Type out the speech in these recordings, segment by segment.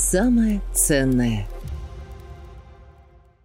Самое ценное.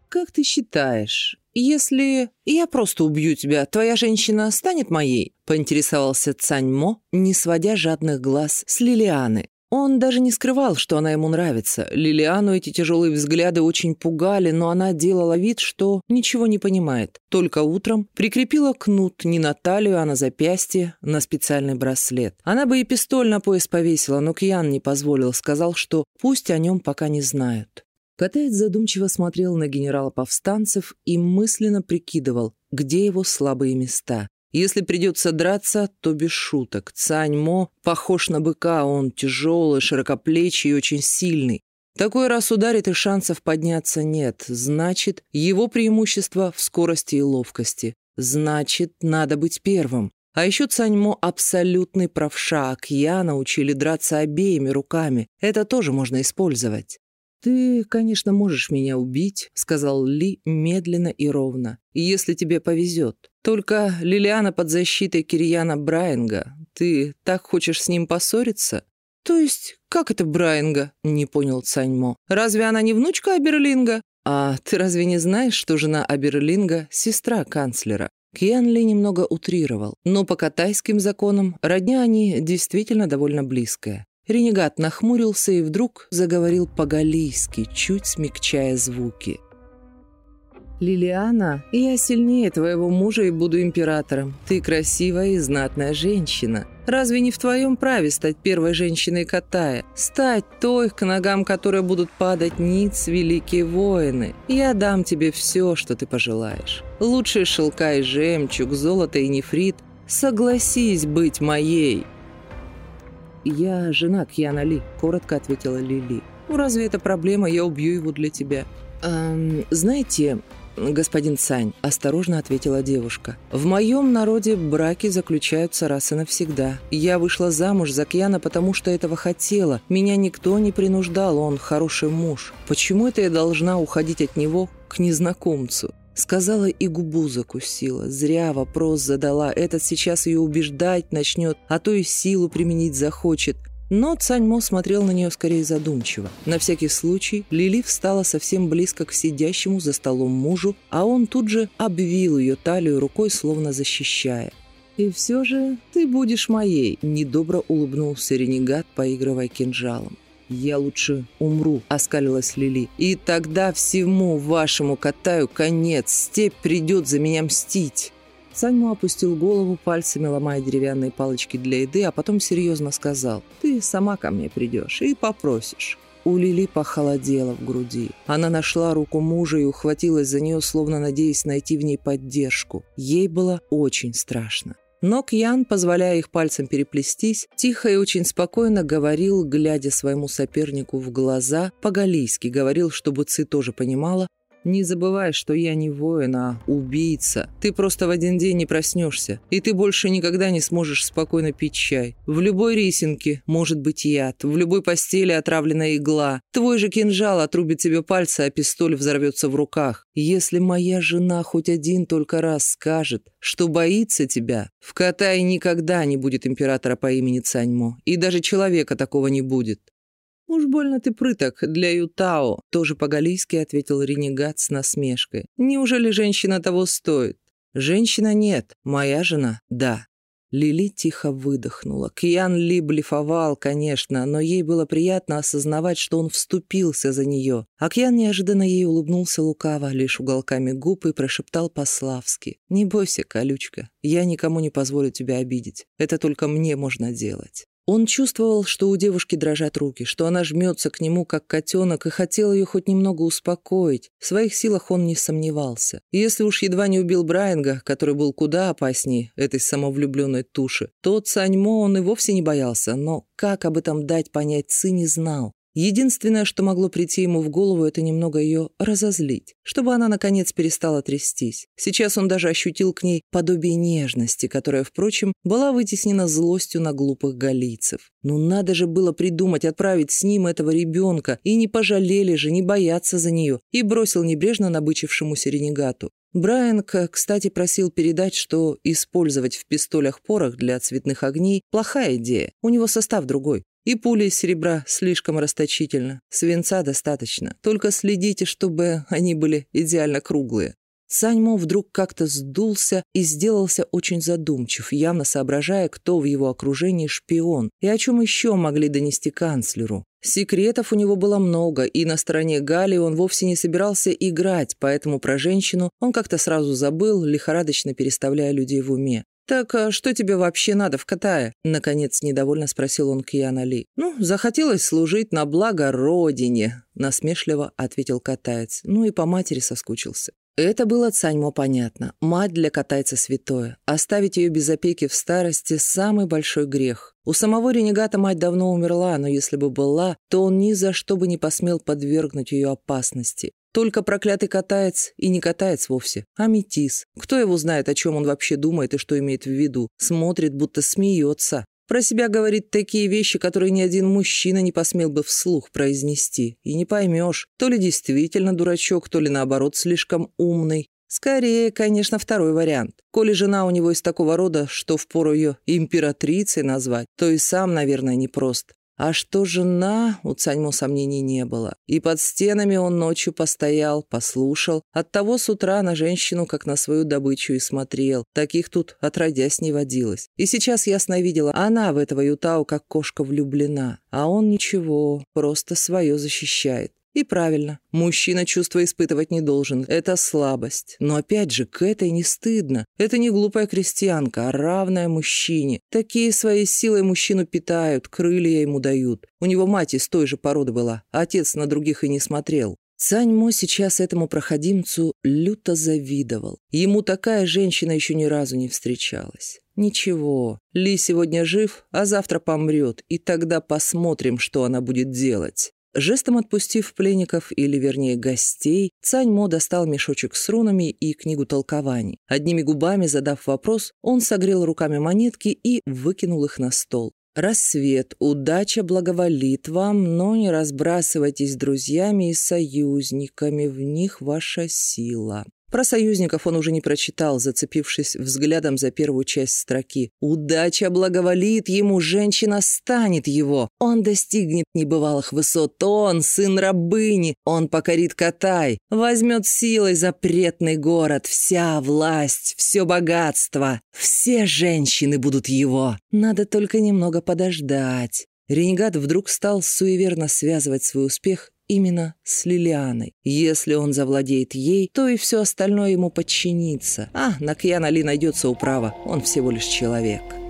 Как ты считаешь, если я просто убью тебя, твоя женщина станет моей? Поинтересовался Цаньмо, не сводя жадных глаз с Лилианы. Он даже не скрывал, что она ему нравится. Лилиану эти тяжелые взгляды очень пугали, но она делала вид, что ничего не понимает. Только утром прикрепила кнут не на талию, а на запястье, на специальный браслет. Она бы и пистоль на пояс повесила, но Кьян не позволил, сказал, что пусть о нем пока не знают. Катаец задумчиво смотрел на генерала повстанцев и мысленно прикидывал, где его слабые места. Если придется драться, то без шуток. Цань Мо похож на быка, он тяжелый, широкоплечий и очень сильный. Такой раз ударит, и шансов подняться нет. Значит, его преимущество в скорости и ловкости. Значит, надо быть первым. А еще Цаньмо абсолютный правша, а Кья научили драться обеими руками. Это тоже можно использовать. «Ты, конечно, можешь меня убить», — сказал Ли медленно и ровно, — «если тебе повезет. Только Лилиана под защитой Кирьяна Брайанга. Ты так хочешь с ним поссориться?» «То есть, как это Брайанга?» — не понял Цаньмо. «Разве она не внучка Аберлинга?» «А ты разве не знаешь, что жена Аберлинга — сестра канцлера?» Кьян Ли немного утрировал, но по катайским законам родня они действительно довольно близкая. Ренегат нахмурился и вдруг заговорил по-галийски, чуть смягчая звуки. «Лилиана, я сильнее твоего мужа и буду императором. Ты красивая и знатная женщина. Разве не в твоем праве стать первой женщиной Катая? Стать той, к ногам которой будут падать ниц великие воины. Я дам тебе все, что ты пожелаешь. Лучшие шелка и жемчуг, золото и нефрит. Согласись быть моей». «Я жена Кьяна Ли», — коротко ответила Лили. «Ну, разве это проблема? Я убью его для тебя». «Эм, знаете, господин Сань», — осторожно ответила девушка, «в моем народе браки заключаются раз и навсегда. Я вышла замуж за Кьяна, потому что этого хотела. Меня никто не принуждал, он хороший муж. Почему это я должна уходить от него к незнакомцу?» Сказала и губу закусила. Зря вопрос задала. Этот сейчас ее убеждать начнет, а то и силу применить захочет. Но Цаньмо смотрел на нее скорее задумчиво. На всякий случай Лили встала совсем близко к сидящему за столом мужу, а он тут же обвил ее талию рукой, словно защищая. «И все же ты будешь моей», — недобро улыбнулся ренегат, поигрывая кинжалом. «Я лучше умру», — оскалилась Лили. «И тогда всему вашему катаю конец. Степь придет за меня мстить». Саньму опустил голову, пальцами ломая деревянные палочки для еды, а потом серьезно сказал, «Ты сама ко мне придешь и попросишь». У Лили похолодело в груди. Она нашла руку мужа и ухватилась за нее, словно надеясь найти в ней поддержку. Ей было очень страшно. Но Кьян, позволяя их пальцем переплестись, тихо и очень спокойно говорил, глядя своему сопернику в глаза, по-галийски говорил, чтобы Ци тоже понимала, не забывай, что я не воин, а убийца. Ты просто в один день не проснешься, и ты больше никогда не сможешь спокойно пить чай. В любой рисинке может быть яд, в любой постели отравленная игла. Твой же кинжал отрубит тебе пальцы, а пистоль взорвется в руках. Если моя жена хоть один только раз скажет, что боится тебя, в Катае никогда не будет императора по имени Цаньмо, и даже человека такого не будет. «Уж больно ты прыток для Ютао», — тоже по-галийски ответил ренегат с насмешкой. «Неужели женщина того стоит?» «Женщина нет, моя жена — да». Лили тихо выдохнула. Кьян Ли блефовал, конечно, но ей было приятно осознавать, что он вступился за нее. А Кьян неожиданно ей улыбнулся лукаво, лишь уголками губ и прошептал по-славски. «Не бойся, колючка, я никому не позволю тебя обидеть. Это только мне можно делать». Он чувствовал, что у девушки дрожат руки, что она жмется к нему, как котенок, и хотел ее хоть немного успокоить. В своих силах он не сомневался. И если уж едва не убил Брайанга, который был куда опаснее этой самовлюбленной туши, то Цаньмо он и вовсе не боялся, но как об этом дать понять Ци не знал. Единственное, что могло прийти ему в голову, это немного ее разозлить, чтобы она, наконец, перестала трястись. Сейчас он даже ощутил к ней подобие нежности, которая, впрочем, была вытеснена злостью на глупых галийцев. Ну надо же было придумать отправить с ним этого ребенка, и не пожалели же, не бояться за нее, и бросил небрежно набычившемуся ренегату. Брайан, кстати, просил передать, что использовать в пистолях порох для цветных огней – плохая идея. У него состав другой. И пули из серебра слишком расточительно. Свинца достаточно. Только следите, чтобы они были идеально круглые. Саньмо вдруг как-то сдулся и сделался очень задумчив, явно соображая, кто в его окружении шпион и о чем еще могли донести канцлеру. Секретов у него было много, и на стороне Гали он вовсе не собирался играть, поэтому про женщину он как-то сразу забыл, лихорадочно переставляя людей в уме. «Так а что тебе вообще надо в Катае?» — наконец недовольно спросил он Киян Али. «Ну, захотелось служить на благо Родине», — насмешливо ответил катаец. Ну и по матери соскучился. Это было Цаньмо понятно. Мать для катайца святое. Оставить ее без опеки в старости – самый большой грех. У самого ренегата мать давно умерла, но если бы была, то он ни за что бы не посмел подвергнуть ее опасности. Только проклятый катаец и не катаец вовсе, а метис. Кто его знает, о чем он вообще думает и что имеет в виду? Смотрит, будто смеется. Про себя говорит такие вещи, которые ни один мужчина не посмел бы вслух произнести. И не поймешь, то ли действительно дурачок, то ли наоборот слишком умный. Скорее, конечно, второй вариант. Коли жена у него из такого рода, что впору ее императрицей назвать, то и сам, наверное, непрост. А что жена, у Цаньмо сомнений не было. И под стенами он ночью постоял, послушал. Оттого с утра на женщину, как на свою добычу, и смотрел. Таких тут отродясь не водилось. И сейчас ясно видела, она в этого Ютау как кошка влюблена. А он ничего, просто свое защищает. И правильно, мужчина чувства испытывать не должен, это слабость. Но опять же, к этой не стыдно. Это не глупая крестьянка, а равная мужчине. Такие своей силой мужчину питают, крылья ему дают. У него мать из той же породы была, а отец на других и не смотрел. Цаньмо сейчас этому проходимцу люто завидовал. Ему такая женщина еще ни разу не встречалась. Ничего, Ли сегодня жив, а завтра помрет, и тогда посмотрим, что она будет делать. Жестом отпустив пленников, или вернее гостей, Цань Мо достал мешочек с рунами и книгу толкований. Одними губами задав вопрос, он согрел руками монетки и выкинул их на стол. «Рассвет, удача благоволит вам, но не разбрасывайтесь друзьями и союзниками, в них ваша сила. Про союзников он уже не прочитал, зацепившись взглядом за первую часть строки. «Удача благоволит ему, женщина станет его. Он достигнет небывалых высот, он сын рабыни, он покорит Катай, возьмет силой запретный город, вся власть, все богатство. Все женщины будут его. Надо только немного подождать». Ренегат вдруг стал суеверно связывать свой успех именно с Лилианой. Если он завладеет ей, то и все остальное ему подчинится. А, на Кьяна Ли найдется управа, он всего лишь человек.